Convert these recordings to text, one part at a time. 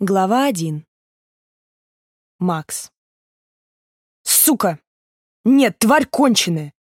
Глава 1. Макс. Сука! Нет, тварь конченая!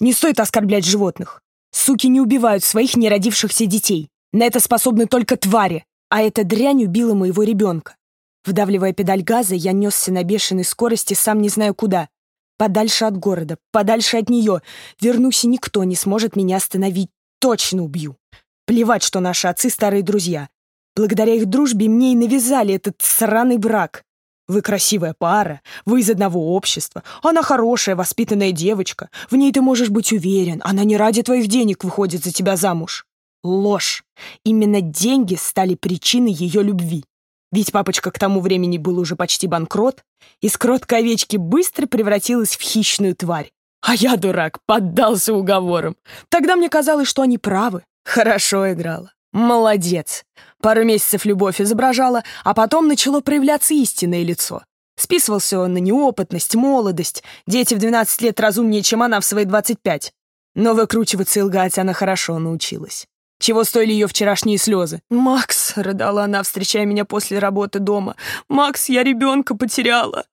Не стоит оскорблять животных. Суки не убивают своих неродившихся детей. На это способны только твари. А эта дрянь убила моего ребенка. Вдавливая педаль газа, я несся на бешеной скорости, сам не знаю куда. Подальше от города, подальше от нее. Вернусь, и никто не сможет меня остановить. Точно убью. Плевать, что наши отцы старые друзья. Благодаря их дружбе мне и навязали этот сраный брак. Вы красивая пара, вы из одного общества. Она хорошая, воспитанная девочка. В ней ты можешь быть уверен. Она не ради твоих денег выходит за тебя замуж. Ложь. Именно деньги стали причиной ее любви. Ведь папочка к тому времени был уже почти банкрот, и с кроткой овечки быстро превратилась в хищную тварь. А я, дурак, поддался уговорам. Тогда мне казалось, что они правы. Хорошо играла. Молодец. Пару месяцев любовь изображала, а потом начало проявляться истинное лицо. Списывался он на неопытность, молодость. Дети в 12 лет разумнее, чем она в свои 25. Но выкручиваться и лгать она хорошо научилась. Чего стоили ее вчерашние слезы? «Макс», — рыдала она, встречая меня после работы дома, «Макс, я ребенка потеряла».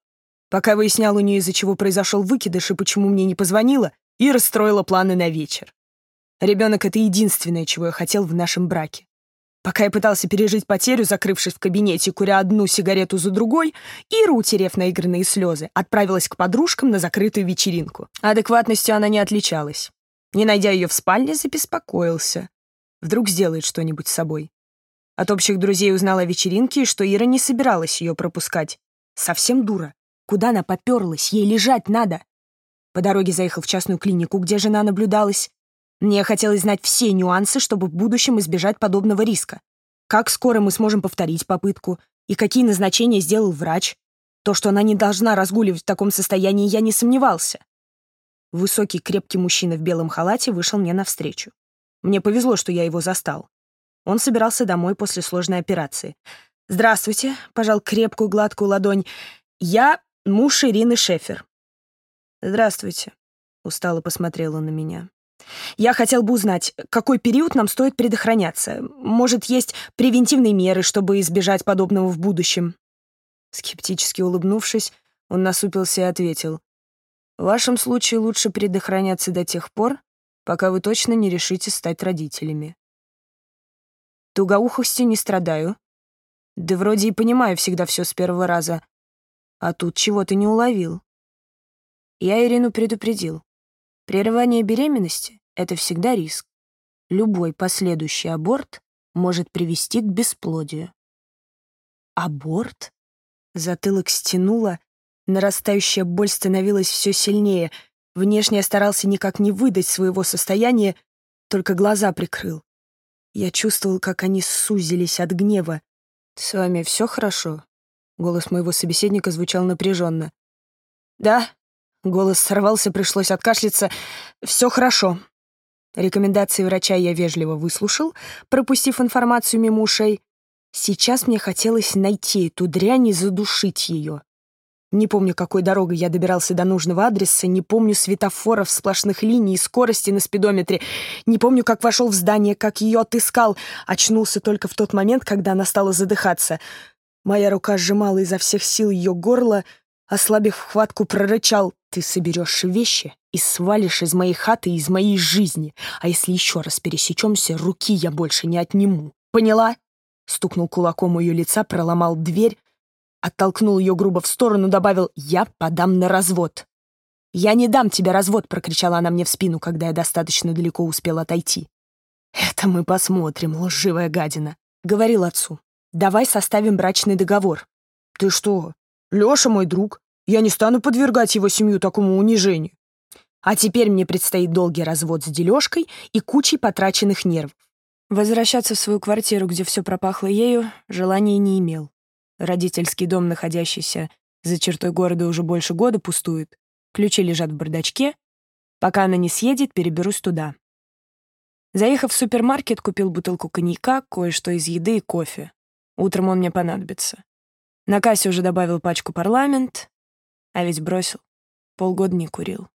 Пока выяснял у нее, из-за чего произошел выкидыш и почему мне не позвонила, и расстроила планы на вечер. Ребенок — это единственное, чего я хотел в нашем браке. Пока я пытался пережить потерю, закрывшись в кабинете, куря одну сигарету за другой, Ира, утерев наигранные слезы, отправилась к подружкам на закрытую вечеринку. Адекватностью она не отличалась. Не найдя ее в спальне, забеспокоился. Вдруг сделает что-нибудь с собой. От общих друзей узнала о вечеринке, что Ира не собиралась ее пропускать. Совсем дура. Куда она поперлась? Ей лежать надо. По дороге заехал в частную клинику, где жена наблюдалась. Мне хотелось знать все нюансы, чтобы в будущем избежать подобного риска. Как скоро мы сможем повторить попытку, и какие назначения сделал врач. То, что она не должна разгуливать в таком состоянии, я не сомневался. Высокий, крепкий мужчина в белом халате вышел мне навстречу. Мне повезло, что я его застал. Он собирался домой после сложной операции. «Здравствуйте», — пожал крепкую, гладкую ладонь. «Я муж Ирины Шефер». «Здравствуйте», — устало посмотрела на меня. Я хотел бы узнать, какой период нам стоит предохраняться. Может, есть превентивные меры, чтобы избежать подобного в будущем?» Скептически улыбнувшись, он насупился и ответил. «В вашем случае лучше предохраняться до тех пор, пока вы точно не решите стать родителями. Тугоухостью не страдаю. Да вроде и понимаю всегда все с первого раза. А тут чего ты не уловил. Я Ирину предупредил. Прерывание беременности — это всегда риск. Любой последующий аборт может привести к бесплодию. Аборт? Затылок стянуло, нарастающая боль становилась все сильнее. Внешне я старался никак не выдать своего состояния, только глаза прикрыл. Я чувствовал, как они сузились от гнева. «С вами все хорошо?» Голос моего собеседника звучал напряженно. «Да», Голос сорвался, пришлось откашляться. «Все хорошо». Рекомендации врача я вежливо выслушал, пропустив информацию мимо ушей. Сейчас мне хотелось найти эту дрянь и задушить ее. Не помню, какой дорогой я добирался до нужного адреса, не помню светофоров, сплошных линий и скорости на спидометре, не помню, как вошел в здание, как ее отыскал, очнулся только в тот момент, когда она стала задыхаться. Моя рука сжимала изо всех сил ее горло, ослабив хватку, прорычал «Ты соберешь вещи и свалишь из моей хаты и из моей жизни, а если еще раз пересечемся, руки я больше не отниму. Поняла?» Стукнул кулаком у ее лица, проломал дверь, оттолкнул ее грубо в сторону, добавил «Я подам на развод». «Я не дам тебе развод!» — прокричала она мне в спину, когда я достаточно далеко успел отойти. «Это мы посмотрим, лживая гадина», — говорил отцу. «Давай составим брачный договор». «Ты что, Лёша мой друг. Я не стану подвергать его семью такому унижению. А теперь мне предстоит долгий развод с дележкой и кучей потраченных нервов. Возвращаться в свою квартиру, где все пропахло ею, желания не имел. Родительский дом, находящийся за чертой города уже больше года, пустует. Ключи лежат в бардачке. Пока она не съедет, переберусь туда. Заехав в супермаркет, купил бутылку коньяка, кое-что из еды и кофе. Утром он мне понадобится. На кассе уже добавил пачку парламент, а ведь бросил. Полгода не курил.